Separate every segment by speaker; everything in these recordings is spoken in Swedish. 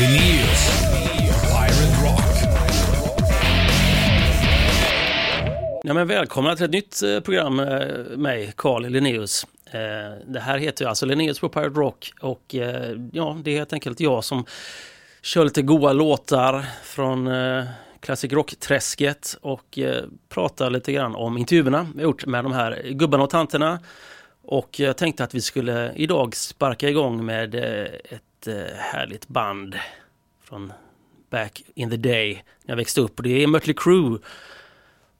Speaker 1: Linnaeus. Pirate Rock.
Speaker 2: Ja, men välkomna till ett nytt eh, program med mig, Carl Linnaeus. Eh, det här heter ju alltså Linnaeus på Pirate Rock och ja, det är helt enkelt jag som kör lite goa låtar från Classic Rock-träsket och pratar lite grann om intervjuerna vi gjort med de här gubbarna och tanterna. Och jag tänkte att vi skulle idag sparka igång med eh, ett eh, härligt band från back in the day när jag växte upp det är Mötley Crüe.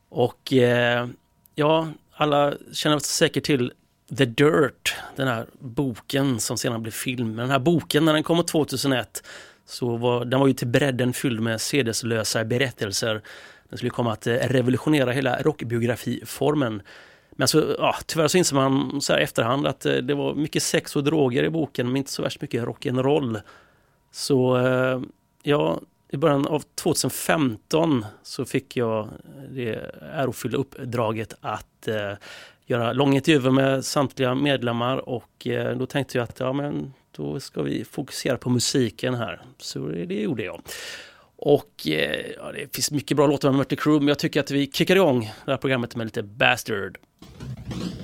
Speaker 2: Och eh, ja, alla känner säkert till The Dirt, den här boken som sedan blev film. Men den här boken när den kom 2001 så var den var ju till bredden fylld med sedeslösa berättelser. Den skulle komma att revolutionera hela rockbiografiformen. Men så, ja, tyvärr så inser man så här i efterhand att eh, det var mycket sex och droger i boken men inte så värst mycket rock'n'roll. Så eh, ja, i början av 2015 så fick jag det ärofyllda uppdraget att eh, göra långa intervjuer med samtliga medlemmar och eh, då tänkte jag att ja, men då ska vi fokusera på musiken här. Så det gjorde jag. Och eh, ja, det finns mycket bra låtar med Mötley Crüe men jag tycker att vi kickar igång det här programmet med lite Bastard.
Speaker 3: Thank you.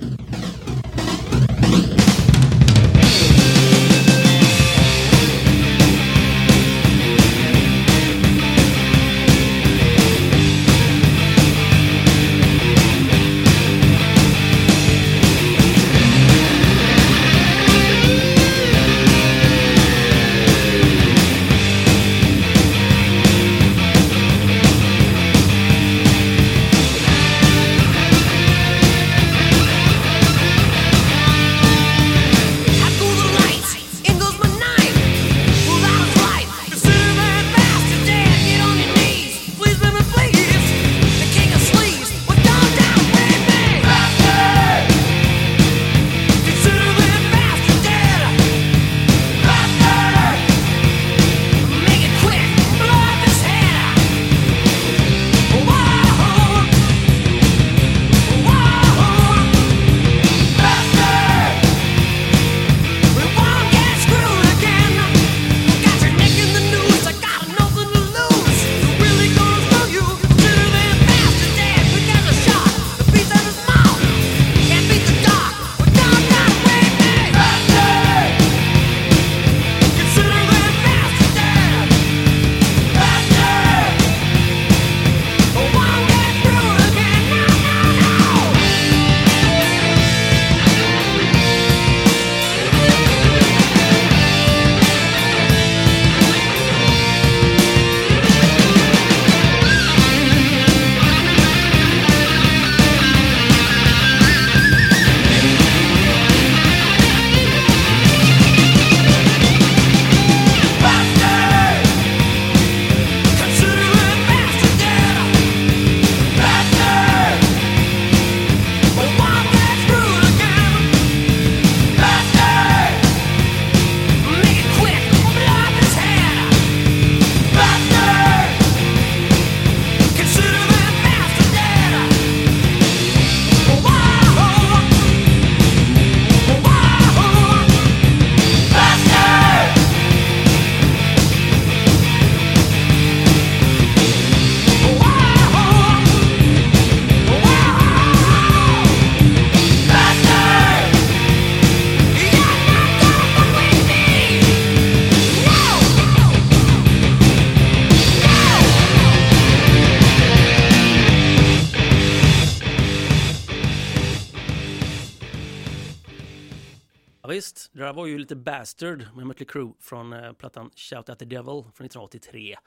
Speaker 2: Det där var ju lite Bastard med Mötley Crüe från eh, plattan Shout at the Devil från 1983.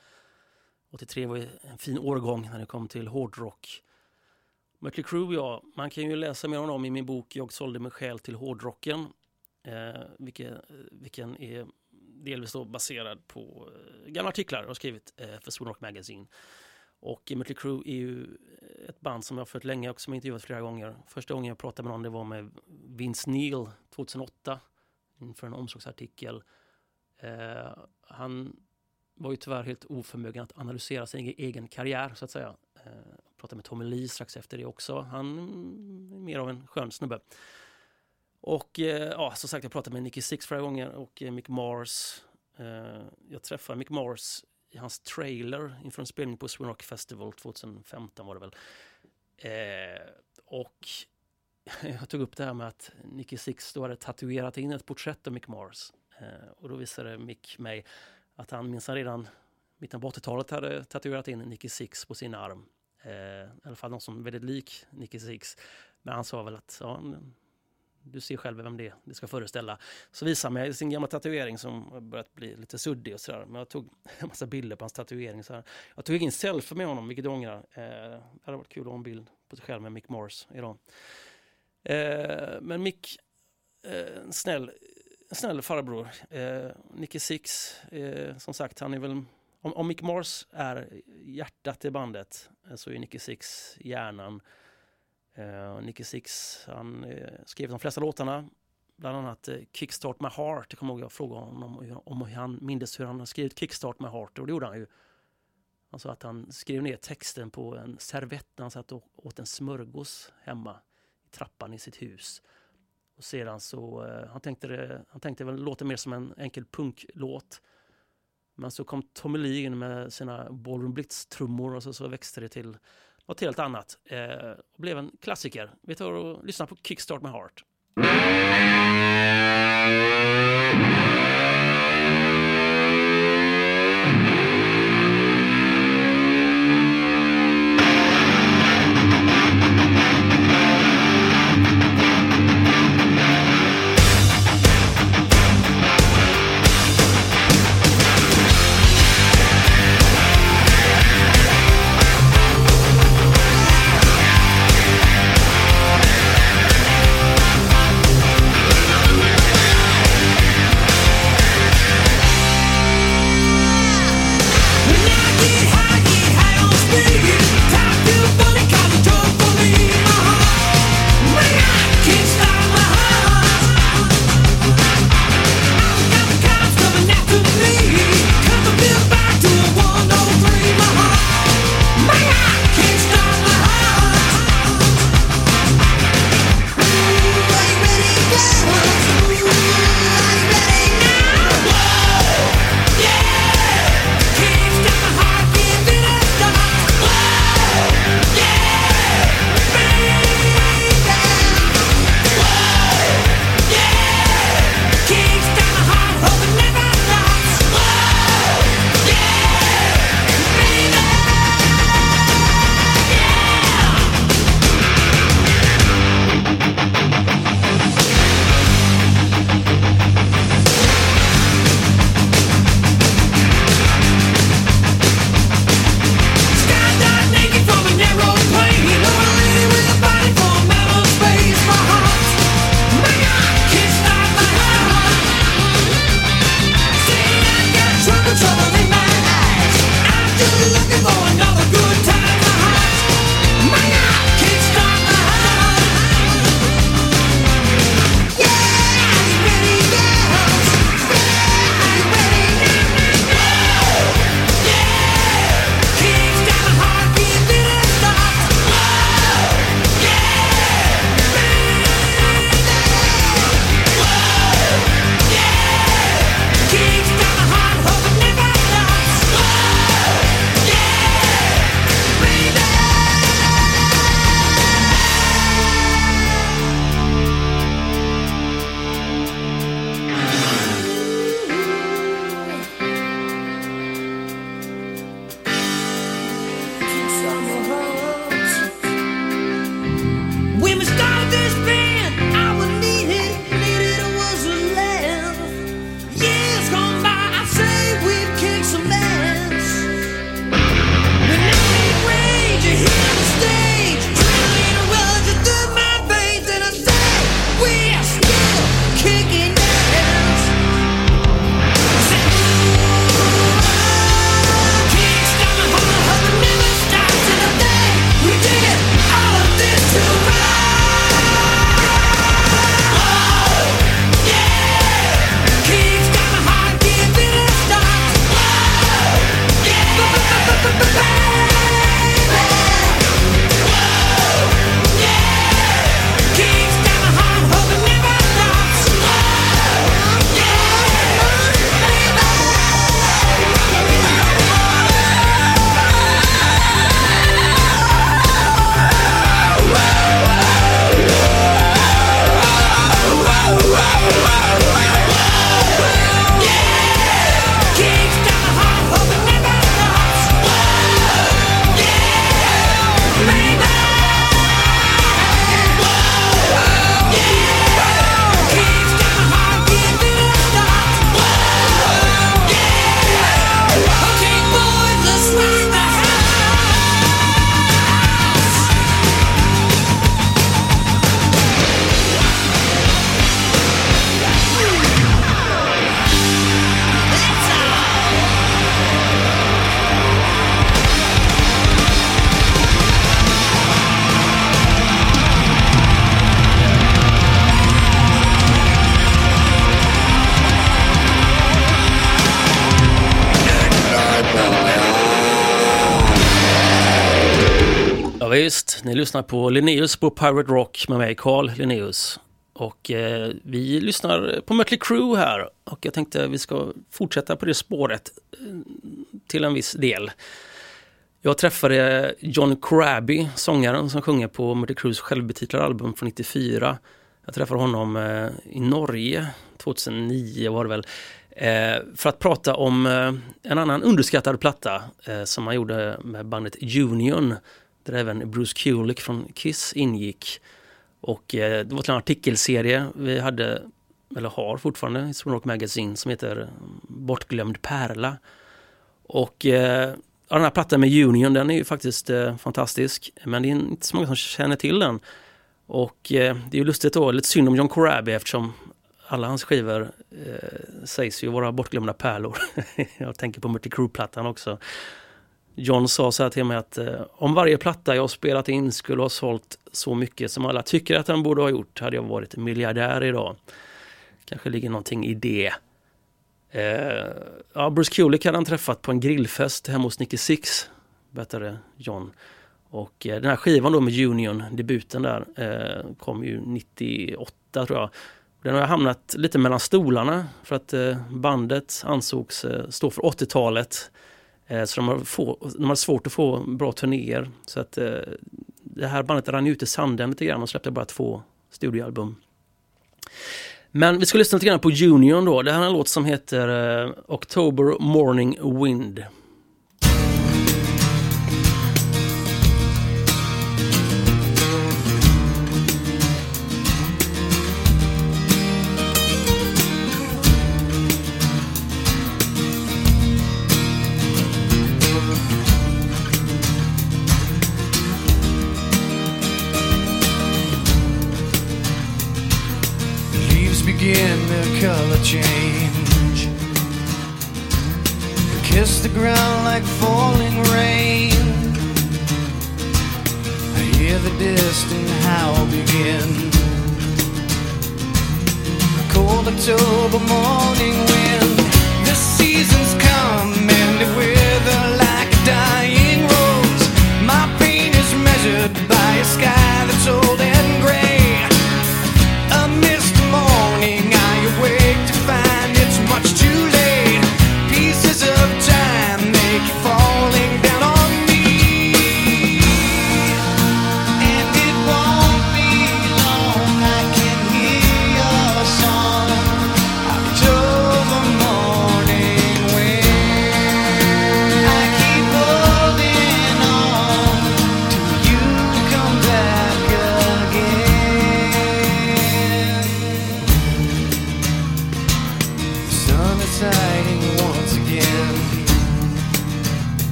Speaker 2: 83 var ju en fin årgång när det kom till hårdrock. Mötley Crüe, ja, man kan ju läsa mer om dem i min bok Jag sålde mig själ till hårdrocken. Eh, vilken, vilken är delvis då baserad på eh, gamla artiklar jag har skrivit eh, för Sweden Rock Magazine. Och Mötley Crüe är ju ett band som jag har följt länge och som jag intervjuat flera gånger. Första gången jag pratade med någon det var med Vince Neil 2008 inför en omslagsartikel. Eh, han var ju tyvärr helt oförmögen att analysera sin egen- karriär så att säga. Eh, pratade med Tommy Lee strax efter det också. Han är mer av en skön snubbe. Och eh, ja, som sagt, jag pratade med Nicky Six flera gånger och eh, Mick Mars. Eh, jag träffade Mick Mars i hans trailer inför en spelning på Sweden Rock Festival 2015 var det väl. Eh, och jag tog upp det här med att Nicky Six då hade tatuerat in ett porträtt av Mick Mars. Eh, och då visade Mick mig att han minsann redan mitten på 80-talet hade tatuerat in Nicky Six på sin arm. Eh, I alla fall någon som är väldigt lik Nicky Six. Men han sa väl att ja, du ser själv vem det är det ska föreställa. Så visade han mig sin gamla tatuering som börjat bli lite suddig och sådär. Men jag tog en massa bilder på hans tatuering. Så här. Jag tog ingen selfie med honom, vilket jag ångrar. Eh, det hade varit kul att ha en bild på sig själv med Mick Mars idag. Eh, men Mick, eh, en snäll, en snäll farbror. Eh, Nicky Six, eh, som sagt, han är väl... Om, om Mick Mars är hjärtat i bandet eh, så är Nicky Six hjärnan. Uh, Nicky Six, han eh, skrev de flesta låtarna. Bland annat eh, Kickstart My Heart. Jag kommer ihåg jag frågade honom om, om han mindes hur han har skrivit Kickstart My Heart. Och det gjorde han ju. Han sa att han skrev ner texten på en servett när han satt och åt en smörgås hemma trappan i sitt hus. Och sedan så, eh, han tänkte det, han tänkte väl låta mer som en enkel punklåt. Men så kom Tommy Lee in med sina Ballroom Blitz-trummor och så, så växte det till något helt annat. Eh, och blev en klassiker. Vi tar och lyssnar på Kickstart My Heart. Ni lyssnar på Linneus på Pirate Rock med mig, Carl Linneus. Och eh, vi lyssnar på Mötley Crüe här och jag tänkte vi ska fortsätta på det spåret eh, till en viss del. Jag träffade John Corabi, sångaren som sjunger på Mötley Crües självbetitlade album från 94. Jag träffade honom eh, i Norge 2009 var det väl. Eh, för att prata om eh, en annan underskattad platta eh, som han gjorde med bandet Union. Där även Bruce Kulick från Kiss ingick. Och eh, det var en artikelserie vi hade, eller har fortfarande, i Sweden Rock Magazine som heter eh, Bortglömd pärla. Och eh, den här plattan med Union den är ju faktiskt eh, fantastisk. Men det är inte så många som känner till den. Och eh, det är ju lustigt då, lite synd om John Corabi eftersom alla hans skivor eh, sägs ju vara bortglömda pärlor. jag tänker på Mötley Crüe-plattan också. John sa så här till mig att eh, om varje platta jag spelat in skulle ha sålt så mycket som alla tycker att den borde ha gjort hade jag varit miljardär idag. Kanske ligger någonting i det. Eh, ja, Bruce Kulick hade han träffat på en grillfest hemma hos Nicky Six, berättade John. Och eh, den här skivan då med Union, debuten där, eh, kom ju 98 tror jag. Den har hamnat lite mellan stolarna för att eh, bandet ansågs eh, stå för 80-talet. Eh, så de har, få, de har svårt att få bra turnéer. Så att eh, det här bandet rann ut i sanden lite grann och släppte bara två studioalbum. Men vi ska lyssna lite grann på Union då. Det här är en låt som heter eh, October Morning Wind.
Speaker 4: Change. Kiss the ground like falling rain. I hear the distant howl begin. A cold October morning wind. The seasons come and they wither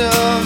Speaker 4: so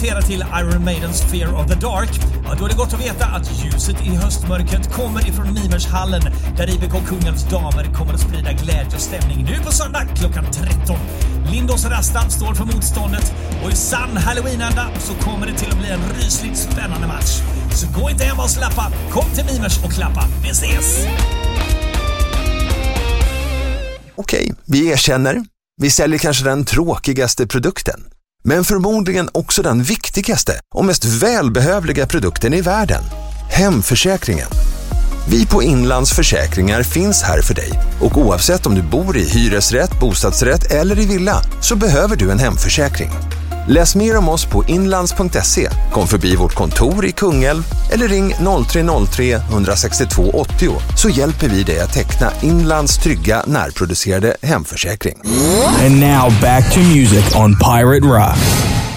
Speaker 5: kunna relatera till Iron Maidens Fear of the Dark, ja, då är det gott att veta att ljuset i höstmörkret kommer ifrån Mimershallen där IBK Kungälvs damer kommer att sprida glädje och stämning nu på söndag klockan 13. Lindås Rasta står för motståndet och i sann halloweenanda så kommer det till att bli en rysligt spännande match. Så gå inte hemma och slappa, kom till Mimers och klappa. Vi ses!
Speaker 6: Okej, vi erkänner. Vi säljer kanske den tråkigaste produkten. Men förmodligen också den viktigaste och mest välbehövliga produkten i världen. Hemförsäkringen. Vi på Inlands Försäkringar finns här för dig och oavsett om du bor i hyresrätt, bostadsrätt eller i villa så behöver du en hemförsäkring. Läs mer om oss på inlands.se, kom förbi vårt kontor i Kungälv eller ring 0303 162 80 så hjälper vi dig att teckna Inlands trygga närproducerade hemförsäkring.
Speaker 7: And now back to music on Pirate Rock.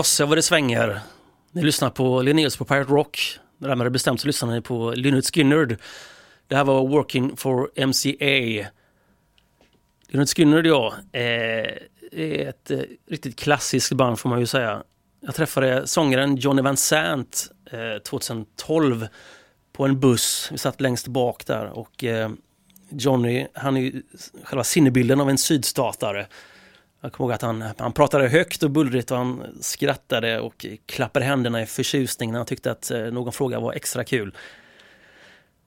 Speaker 2: Gosse vad det svänger. Ni lyssnar på Linnaeus på Pirate Rock. Närmare bestämt så lyssnar ni på Lynyrd Skynyrd. Det här var Working for MCA. Lynyrd Skynyrd, ja, eh, är ett eh, riktigt klassiskt band får man ju säga. Jag träffade sångaren Johnny Van Sant eh, 2012 på en buss. Vi satt längst bak där och Johnny, han är ju själva sinnebilden av en sydstatare. Jag kommer ihåg att han, han pratade högt och bullrigt och han skrattade och klappade händerna i förtjusning när han tyckte att eh, någon fråga var extra kul.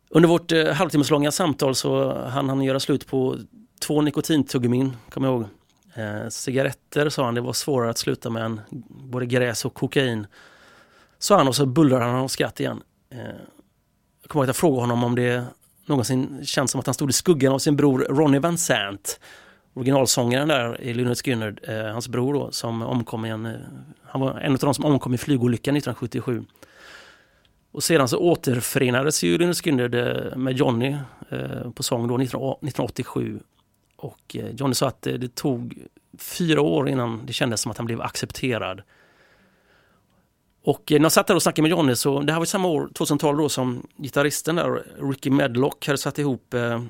Speaker 2: Under vårt eh, halvtimmeslånga samtal så hann han göra slut på två nikotintuggummin, kommer jag ihåg. Eh, cigaretter sa han, det var svårare att sluta med än både gräs och kokain. Sa han och så bullrade han av skratt igen. Eh, jag kommer ihåg att jag frågade honom om det någonsin känns som att han stod i skuggan av sin bror Ronnie Van Sant. Originalsångaren där i Lynyrd Skynyrd, eh, hans bror då, som omkom i en... Eh, han var en av de som omkom i flygolyckan 1977. Och sedan så återförenades ju Lynyrd Skynyrd eh, med Johnny eh, på sång då 1987. Och eh, Johnny sa att det tog fyra år innan det kändes som att han blev accepterad. Och eh, när jag satt där och snackade med Johnny så, det här var samma år, 2012 då, som gitarristen där, Ricky Medlock, hade satt ihop eh,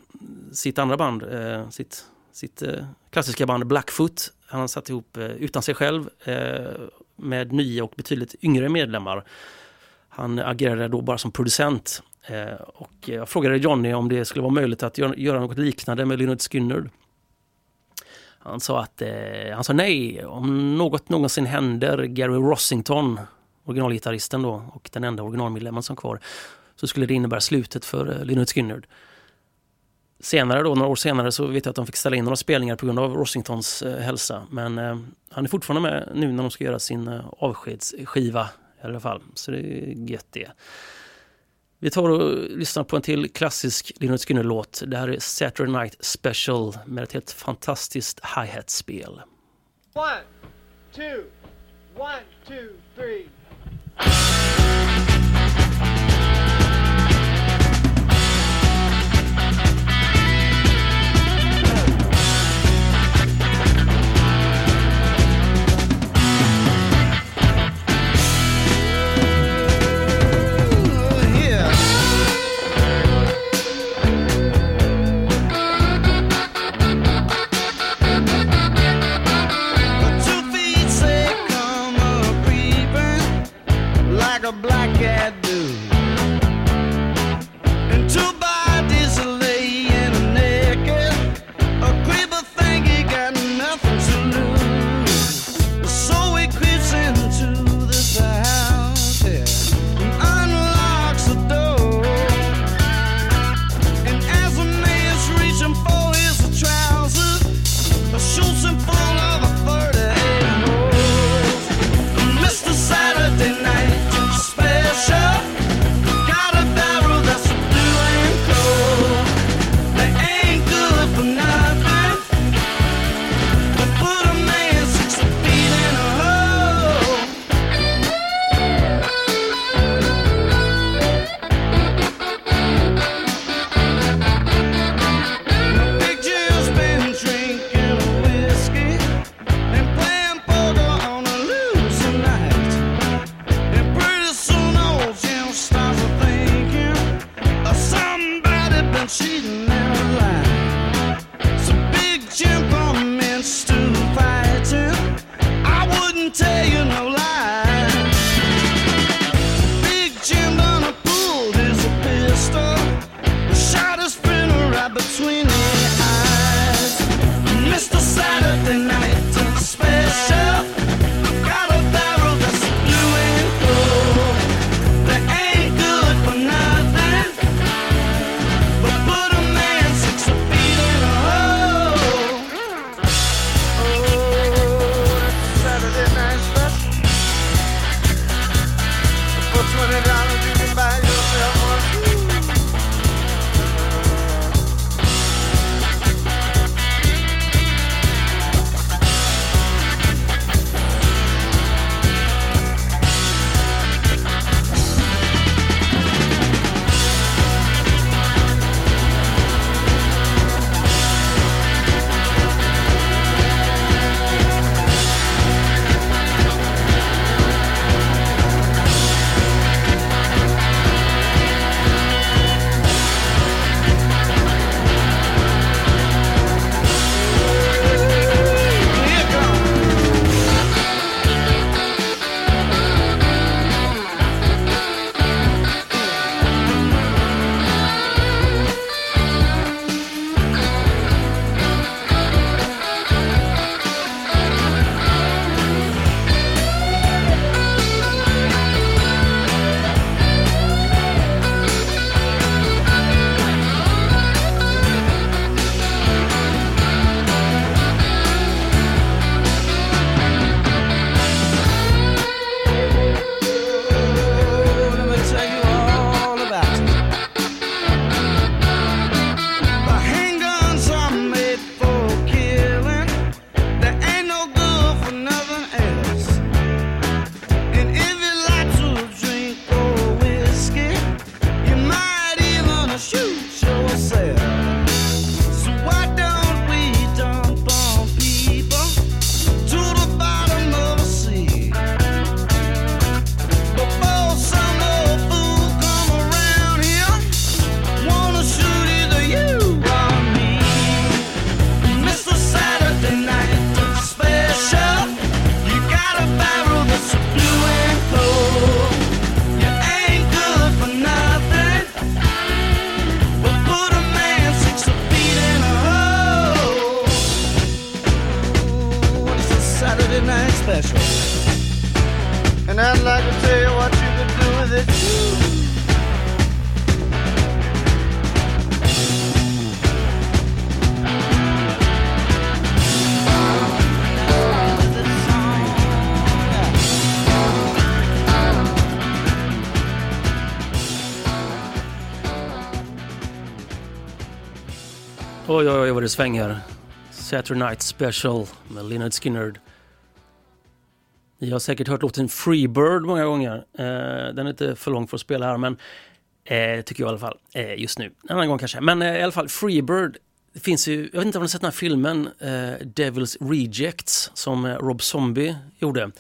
Speaker 2: sitt andra band, eh, sitt, sitt eh, klassiska band Blackfoot. Han har satt ihop eh, utan sig själv eh, med nya och betydligt yngre medlemmar. Han agerade då bara som producent. Och jag frågade Johnny om det skulle vara möjligt att göra, något liknande med Lynyrd Skynyrd. Han sa att eh, han sa nej, om något någonsin händer Gary Rossington, originalgitarristen då och den enda originalmedlemmen som kvar, så skulle det innebära slutet för Lynyrd Skynyrd. Senare då, några år senare, så vet jag att de fick ställa in några spelningar på grund av Rossingtons eh, hälsa. Men eh, han är fortfarande med nu när de ska göra sin eh, avskedsskiva i alla fall. Så det är gött det. Vi tar och lyssnar på en till klassisk Lynyrd Skynyrd-låt. Det här är Saturday Night Special med ett helt fantastiskt hi-hat-spel.
Speaker 8: One, two, one, two, three.
Speaker 9: Like a black cat do.
Speaker 2: Det svänger. Saturday Night Special med Leonard Skinnerd. Ni har säkert hört låten Freebird många gånger. Eh, den är inte för lång för att spela här, men eh, tycker jag i alla fall. Eh, just nu. En annan gång kanske. Men i alla fall, Freebird. Det finns ju, jag vet inte om ni har sett den här filmen, eh, Devil's Rejects, som Rob Zombie gjorde.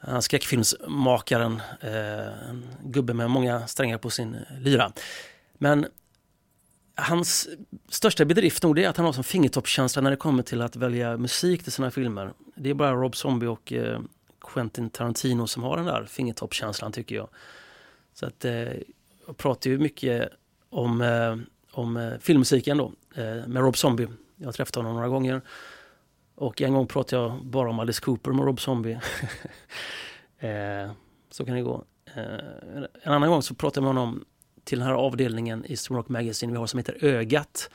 Speaker 2: Han skräckfilmsmakaren, eh, en gubbe med många strängar på sin lyra. Men hans största bedrift nog det är att han har som fingertoppskänsla när det kommer till att välja musik till sina filmer. Det är bara Rob Zombie och eh, Quentin Tarantino som har den där fingertoppskänslan tycker jag. Så att eh, jag pratar ju mycket om, eh, om eh, filmmusiken då eh, med Rob Zombie. Jag har träffat honom några gånger. Och en gång pratade jag bara om Alice Cooper med Rob Zombie. eh, så kan det gå. Eh, en annan gång så pratade jag med honom till den här avdelningen i Stormrock Rock Magazine vi har som heter Ögat.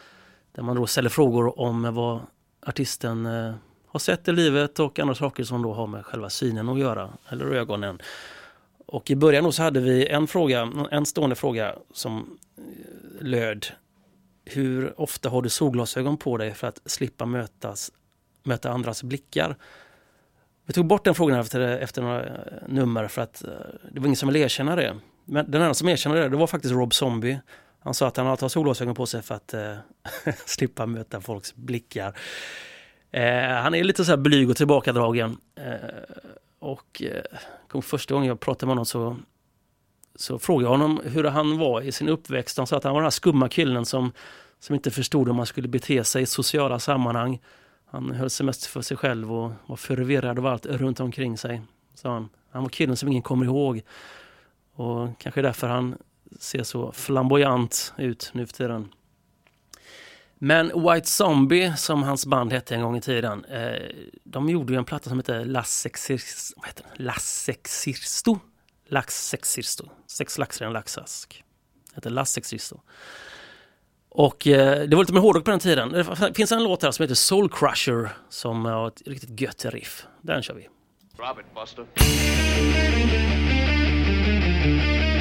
Speaker 2: Där man då ställer frågor om vad artisten eh, har sett i livet och andra saker som då har med själva synen att göra, eller ögonen. Och i början då så hade vi en fråga, en stående fråga som eh, löd Hur ofta har du solglasögon på dig för att slippa mötas, möta andras blickar? Vi tog bort den frågan efter, efter några eh, nummer för att det var ingen som ville erkänna det. Men den enda som erkände det, det var faktiskt Rob Zombie. Han sa att han har solglasögon på sig för att eh, slippa möta folks blickar. Eh, han är lite så här blyg och tillbakadragen. Eh, och eh, första gången jag pratade med honom så, så frågade jag honom hur han var i sin uppväxt. Han sa att han var den här skumma killen som, som inte förstod hur man skulle bete sig i sociala sammanhang. Han höll sig mest för sig själv och var förvirrad av allt runt omkring sig. Sa han. han var killen som ingen kommer ihåg. Och kanske därför han ser så flamboyant ut nu för tiden. Men White Zombie, som hans band hette en gång i tiden, eh, de gjorde ju en platta som heter Las Sexirsto. Lax Sexirsto. Sex laxar i en laxask. Hette heter Las Sexirsto. Och eh, det var lite mer hårdrock på den tiden. Det finns en låt här som heter Soul Crusher som har ett riktigt gött riff. Den kör vi.
Speaker 10: Drop it, Buster.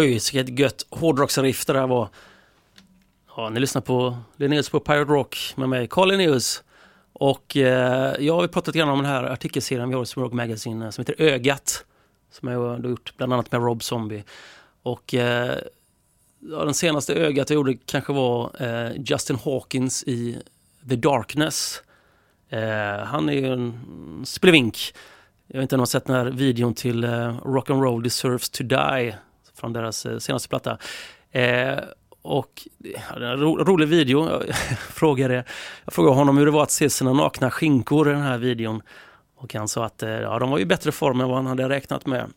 Speaker 2: Oj, vilket gött hårdrocksriff det där var. Ja, ni lyssnar på Linnaeus på Pirate Rock med mig, Carl Linnaeus. Och eh, jag har ju pratat grann om den här artikelserien vi har i Rock Magazine eh, som heter Ögat. Som jag har gjort bland annat med Rob Zombie. Och eh, ja, den senaste ögat jag gjorde kanske var eh, Justin Hawkins i The Darkness. Eh, han är ju en spelevink. Jag vet inte om ni har sett den här videon till eh, Rock'n'Roll Deserves to Die från deras eh, senaste platta. Eh, och det en ro, rolig video. Jag frågade, jag frågade honom hur det var att se sina nakna skinkor i den här videon. Och han sa att eh, ja, de var i bättre form än vad han hade räknat med.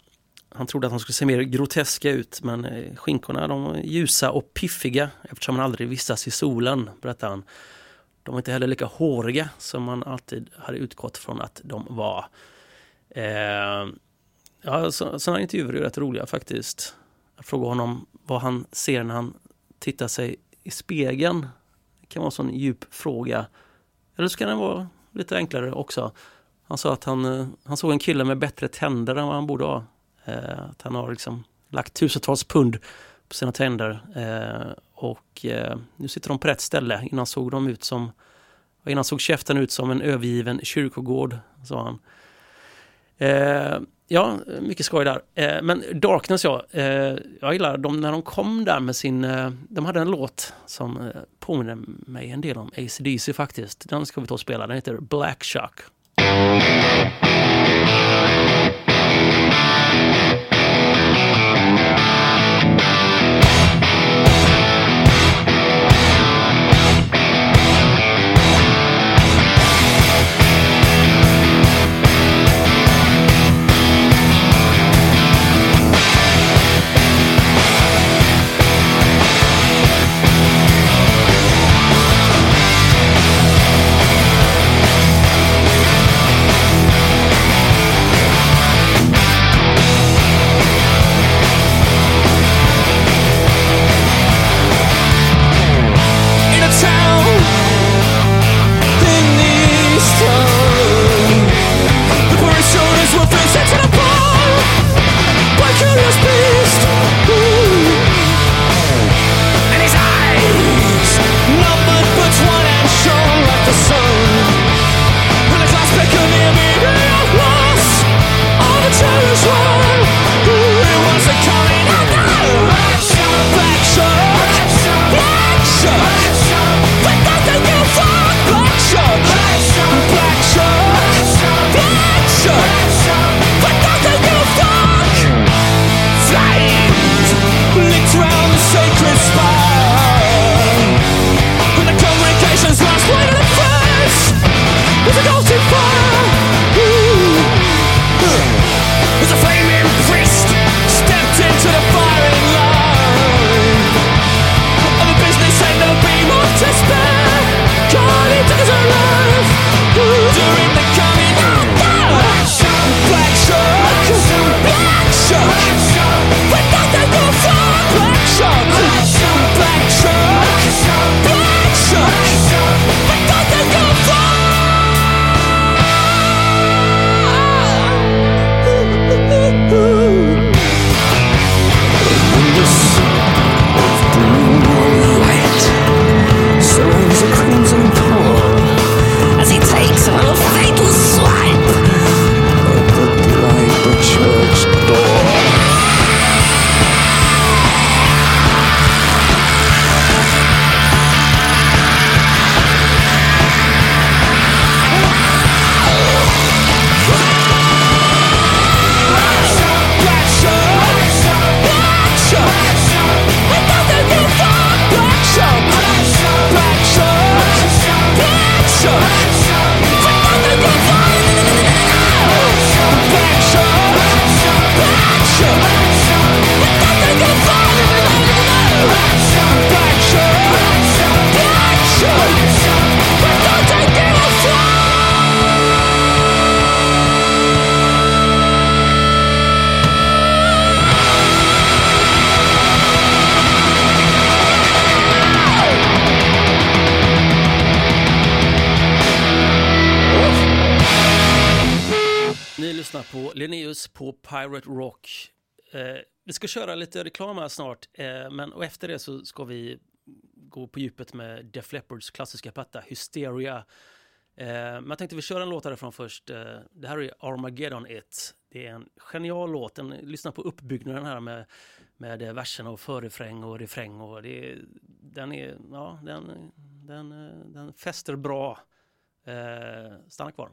Speaker 2: Han trodde att de skulle se mer groteska ut men eh, skinkorna de var ljusa och piffiga eftersom man aldrig vistas i solen, berättar han. De var inte heller lika håriga som man alltid hade utgått från att de var. Eh, ja, så, sådana intervjuer är rätt roliga faktiskt. Jag frågade honom vad han ser när han tittar sig i spegeln. Det kan vara en sån djup fråga. Eller så kan den vara lite enklare också. Han sa att han, eh, han såg en kille med bättre tänder än vad han borde ha. Eh, att han har liksom lagt tusentals pund på sina tänder. Eh, och eh, nu sitter de på rätt ställe. Innan såg de ut som Innan såg käften ut som en övergiven kyrkogård, sa han. Eh, ja, mycket skoj där. Eh, men Darkness, ja. Eh, jag gillar dem när de kom där med sin... Eh, de hade en låt som eh, påminner mig en del om ACDC faktiskt. Den ska vi ta och spela. Den heter Black Shock. Ska köra lite reklam här snart, eh, men och efter det så ska vi gå på djupet med Def Leppards klassiska platta Hysteria. Eh, men jag tänkte vi kör en låt härifrån först. Eh, det här är Armageddon It. Det är en genial låt. En, lyssna på uppbyggnaden här med, med eh, verserna och förrefräng och refräng. Och det är, den, är, ja, den, den, eh, den fäster bra. Eh, stanna kvar.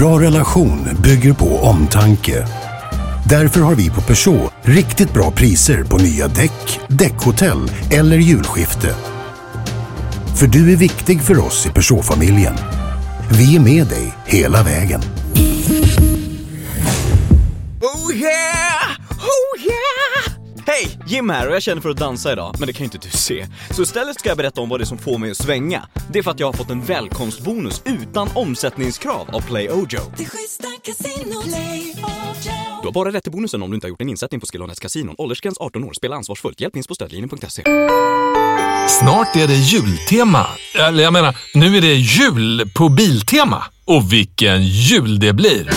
Speaker 10: Bra relation bygger på omtanke. Därför har vi på Peugeot riktigt bra priser på nya däck, däckhotell eller julskifte. För du är viktig för oss i Peugeot-familjen. Vi är med dig hela vägen.
Speaker 11: Jim här och jag känner för att dansa idag, men det kan ju inte du se. Så istället ska jag berätta om vad det är som får mig att svänga. Det är för att jag har fått en välkomstbonus utan omsättningskrav av Play Ojo. Du har bara rätt till bonusen om du inte har gjort en insättning på Skillonets kasinon. Åldersgräns 18 år. Spela ansvarsfullt. Hjälp minst på stödlinjen.se.
Speaker 12: Snart är det jultema. Eller jag menar, nu är det jul på Biltema. Och vilken jul det blir!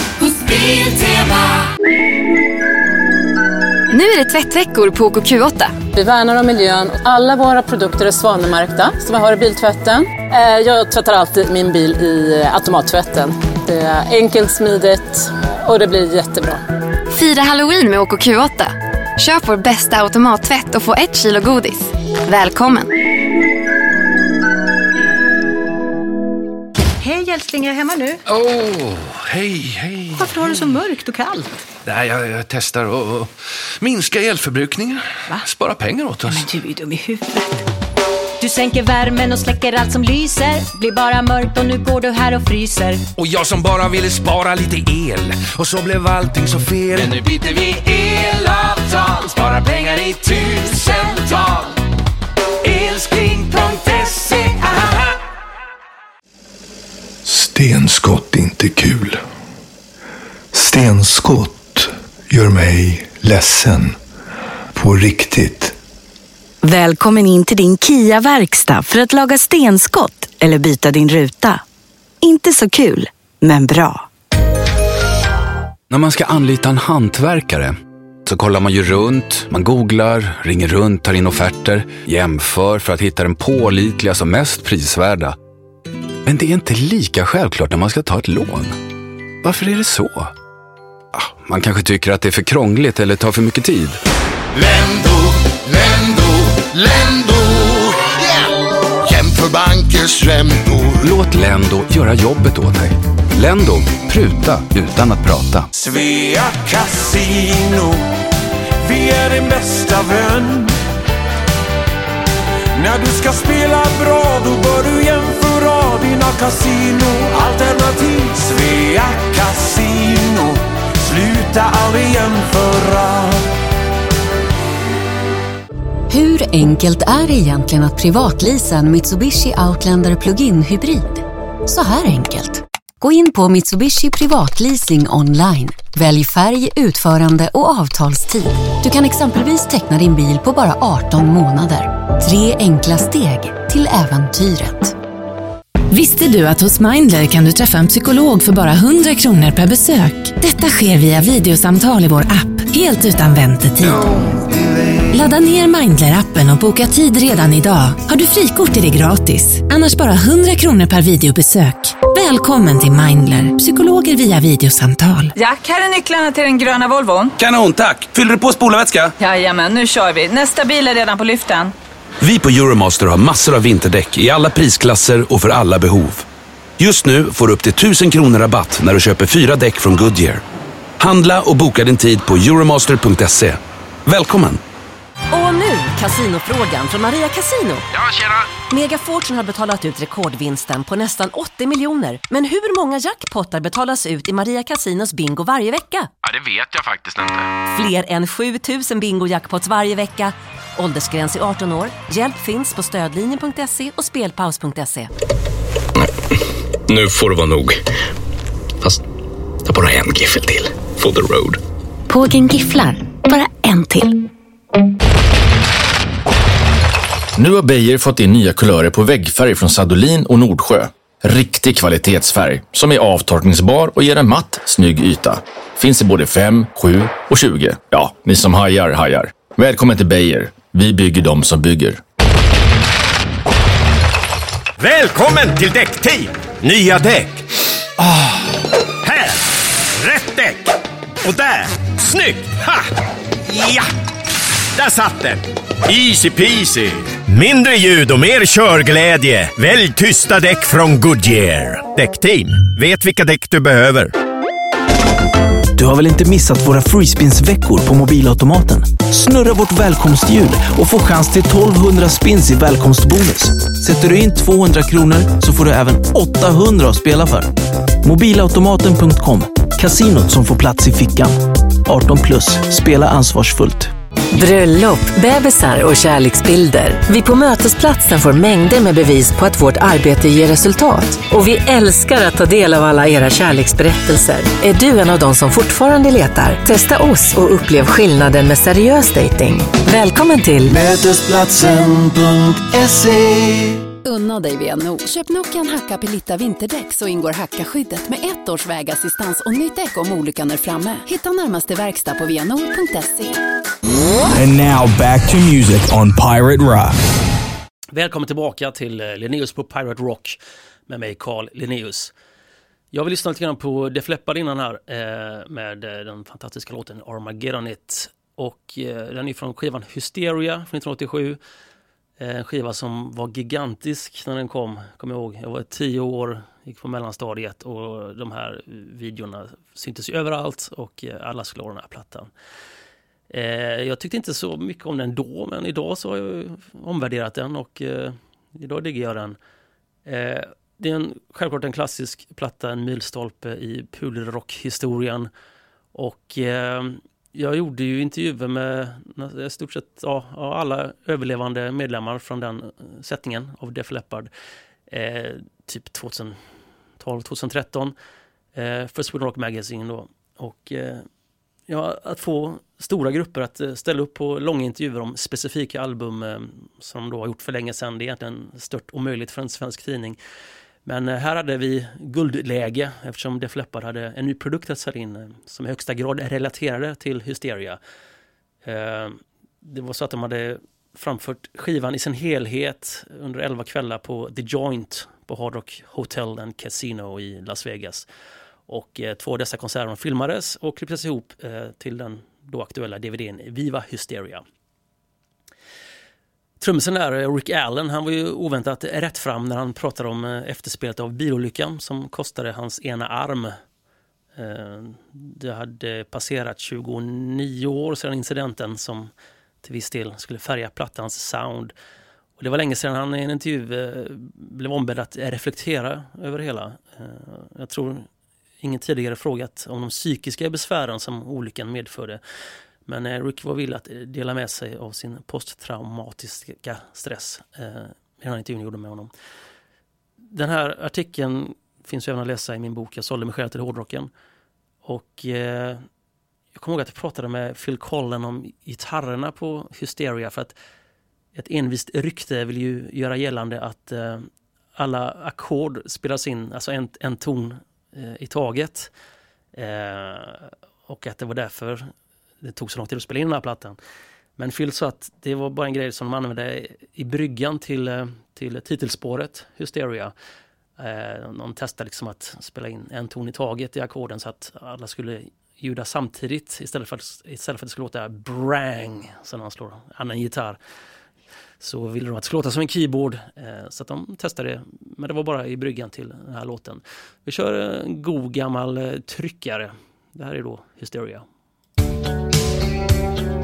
Speaker 13: Nu är det tvättveckor på OKQ8.
Speaker 14: Vi värnar om miljön. Alla våra produkter är svanmärkta som vi har i biltvätten. Eh, Jag tvättar alltid min bil i eh, automattvätten. Det är enkelt, smidigt och det blir jättebra.
Speaker 13: Fira halloween med OKQ8. Köp vår bästa automattvätt och få ett kilo godis. Välkommen!
Speaker 15: Älskling, är jag hemma nu?
Speaker 16: Åh, oh, hej, hej.
Speaker 15: Varför har du så mörkt och kallt?
Speaker 16: Nej, jag, jag testar och, och minska elförbrukningen.
Speaker 15: Va?
Speaker 16: Spara pengar åt oss.
Speaker 15: Men du är dum i huvudet. Du sänker värmen och släcker allt som lyser. Blir bara mörkt och nu går du här och fryser.
Speaker 16: Och jag som bara ville spara lite el. Och så blev allting så fel. Men nu byter vi elavtal. Sparar pengar i tusental. Elspring.se
Speaker 17: Stenskott är inte kul. Stenskott gör mig ledsen. På riktigt.
Speaker 18: Välkommen in till din Kia-verkstad för att laga stenskott eller byta din ruta. Inte så kul, men bra.
Speaker 19: När man ska anlita en hantverkare så kollar man ju runt, man googlar, ringer runt, tar in offerter, jämför för att hitta den pålitliga som mest prisvärda. Men det är inte lika självklart när man ska ta ett lån. Varför är det så? Ah, Man kanske tycker att det är för krångligt eller tar för mycket tid.
Speaker 20: Lendo, Lendo, Lendo. Yeah! Jämför bankers räntor.
Speaker 19: Låt Lendo göra jobbet åt dig. Lendo, pruta utan att prata.
Speaker 3: Svea Casino, vi är din bästa vän. När du ska spela bra, då bör du jämföra Svea Casino Alternativ Svea Casino, sluta aldrig jämföra.
Speaker 21: Hur enkelt är det egentligen att privatleasa en Mitsubishi Outlander Plug-in Hybrid? Så här enkelt. Gå in på Mitsubishi Privatleasing online. Välj färg, utförande och avtalstid. Du kan exempelvis teckna din bil på bara 18 månader. Tre enkla steg till äventyret.
Speaker 22: Visste du att hos Mindler kan du träffa en psykolog för bara 100 kronor per besök? Detta sker via videosamtal i vår app, helt utan väntetid. Ladda ner Mindler-appen och boka tid redan idag. Har du frikort är det gratis. Annars bara 100 kronor per videobesök. Välkommen till Mindler, psykologer via videosamtal.
Speaker 23: Jack, här är nycklarna till den gröna Volvon.
Speaker 24: Kanon, tack! Fyller du på spolarvätska?
Speaker 23: Jajamän, nu kör vi. Nästa bil är redan på lyften.
Speaker 24: Vi på Euromaster har massor av vinterdäck i alla prisklasser och för alla behov. Just nu får du upp till 1000 kronor rabatt när du köper fyra däck från Goodyear. Handla och boka din tid på euromaster.se. Välkommen!
Speaker 25: Och nu Casinofrågan från Maria Casino. Ja, tjena! Mega Fortune har betalat ut rekordvinsten på nästan 80 miljoner. Men hur många jackpottar betalas ut i Maria Casinos bingo varje vecka?
Speaker 26: Ja, det vet jag faktiskt inte.
Speaker 25: Fler än 7000 bingo-jackpots varje vecka. Åldersgräns är 18 år. Hjälp finns på stödlinjen.se och spelpaus.se.
Speaker 26: Nu får det vara nog. Fast det är bara en giffel till. For the road.
Speaker 18: Pågen gifflar. Bara en till.
Speaker 27: Nu har Beijer fått in nya kulörer på väggfärg från Sadolin och Nordsjö. Riktig kvalitetsfärg som är avtorkningsbar och ger en matt, snygg yta. Finns i både 5, 7 och 20. Ja, ni som hajar, hajar. Välkommen till Beijer. Vi bygger de som bygger.
Speaker 28: Välkommen till Däckteam! Nya däck. Ah, här! Rätt däck! Och där! Snyggt! Ha! Ja! Där satt den! Easy peasy!
Speaker 29: Mindre ljud och mer körglädje. Välj tysta däck från Goodyear. Däckteam, vet vilka däck du behöver.
Speaker 30: Du har väl inte missat våra freespins-veckor på mobilautomaten? Snurra vårt välkomstljud och få chans till 1200 spins i välkomstbonus. Sätter du in 200 kronor så får du även 800 att spela för. Mobilautomaten.com, kasinot som får plats i fickan. 18 plus, spela ansvarsfullt.
Speaker 31: Bröllop, bebisar och kärleksbilder. Vi på Mötesplatsen får mängder med bevis på att vårt arbete ger resultat. Och vi älskar att ta del av alla era kärleksberättelser. Är du en av dem som fortfarande letar? Testa oss och upplev skillnaden med seriös dating. Välkommen till
Speaker 5: Mötesplatsen.se
Speaker 32: Unna dig VNO. Köp Nokian Hacka Pilitta vinterdäck så ingår hackaskyddet med ett års vägassistans och nytt däck om olyckan är framme. Hitta närmaste verkstad på vno.se.
Speaker 5: And now back to music on Pirate Rock.
Speaker 2: Välkommen tillbaka till eh, Linnaeus på Pirate Rock med mig Carl Linnaeus. Jag vill lyssna lite grann på Def Leppard innan här eh, med eh, den fantastiska låten Armageddon It. Och eh, den är från skivan Hysteria från 1987. Eh, en skiva som var gigantisk när den kom, kommer jag ihåg. Jag var tio år, gick på mellanstadiet och de här videorna syntes ju överallt och eh, alla skulle ha den här plattan. Eh, jag tyckte inte så mycket om den då, men idag så har jag omvärderat den och idag digger jag den. Det är en, självklart en klassisk platta, en milstolpe i pulrockhistorien. Och jag gjorde ju intervjuer med i stort sett ja, alla överlevande medlemmar från den eh, sättningen av Def Leppard. Eh, typ 2012, 2013 eh, för Sweden Rock Magazine då. Och eh, ja, att få stora grupper att eh, ställa upp på långa intervjuer om specifika album eh, som de då har gjort för länge sedan. Det är egentligen stört omöjligt för en svensk tidning. Men eh, här hade vi guldläge eftersom Def Leppard hade en ny produkt att sälja in eh, som i högsta grad relaterade till Hysteria. Eh, det var så att de hade framfört skivan i sin helhet under 11 kvällar på The Joint på Hard Rock Hotel and Casino i Las Vegas. Och två av dessa konserter filmades och klipptes ihop till den då aktuella DVDn Viva Hysteria. Trummisen där, eh, Rick Allen, han var ju oväntat rätt fram när han pratade om eh, efterspelet av bilolyckan som kostade hans ena arm. Eh, det hade passerat 29 år sedan incidenten som till viss del skulle färga plattans sound. Och det var länge sedan han i en intervju blev ombedd att reflektera över det hela. Jag tror ingen tidigare frågat om de psykiska besvären som olyckan medförde. Men eh, Rick var villig att eh, dela med sig av sin posttraumatiska stress eh, i den här intervjun jag gjorde med honom. Den här artikeln finns ju även att läsa i min bok Jag sålde mig själv till hårdrocken. Och eh, jag kommer ihåg att jag pratade med Phil Collen om gitarrerna på Hysteria för att ett envist rykte vill ju göra gällande att eh, alla ackord spelas in, alltså en, en ton eh, i taget. Eh, och att det var därför det tog så lång tid att spela in den här plattan. Men Phil sa att det var bara en grej som de använde i bryggan till, eh, till titelspåret Hysteria. Eh, de testade liksom att spela in en ton i taget i ackorden så att alla skulle ljuda samtidigt istället för att, istället för att det skulle låta brang som när man slår annan gitarr. Så ville de att det skulle låta som en keyboard eh, så att de testade det. Men det var bara i bryggan till den här låten. Vi kör en god gammal tryckare. Det här är då Hysteria. Thank you.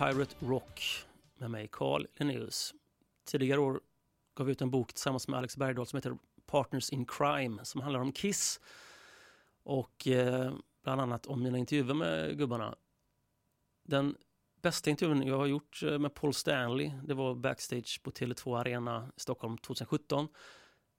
Speaker 2: Pirate Rock med mig Carl Linnaeus. Tidigare år gav vi ut en bok tillsammans med Alex Bergdahl som heter Partners in Crime som handlar om Kiss. Och eh, bland annat om mina intervjuer med gubbarna. Den bästa intervjun jag har gjort eh, med Paul Stanley det var backstage på Tele2 Arena i Stockholm 2017.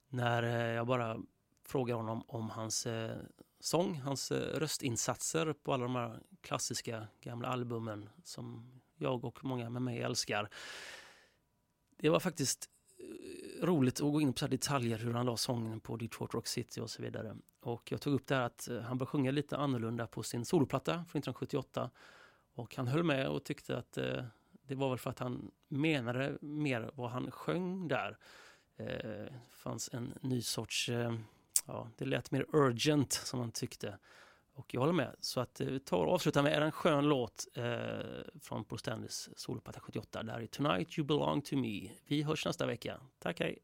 Speaker 2: När eh, jag bara frågar honom om hans eh, sång, hans eh, röstinsatser på alla de här klassiska gamla albumen som jag och många med mig älskar. Det var faktiskt eh, roligt att gå in på så här detaljer hur han la sången på Detroit Rock City och så vidare. Och jag tog upp det här att eh, han bör sjunga lite annorlunda på sin soloplatta från 1978. Och han höll med och tyckte att eh, det var väl för att han menade mer vad han sjöng där. Det fanns en ny sorts ja, det lät mer urgent som han tyckte. Och jag håller med. Så att eh, vi tar och avslutar med en skön låt eh, från Paul Stanleys soloplatta 78. Där är Tonight You Belong To Me. Vi hörs nästa vecka. Tack, hej!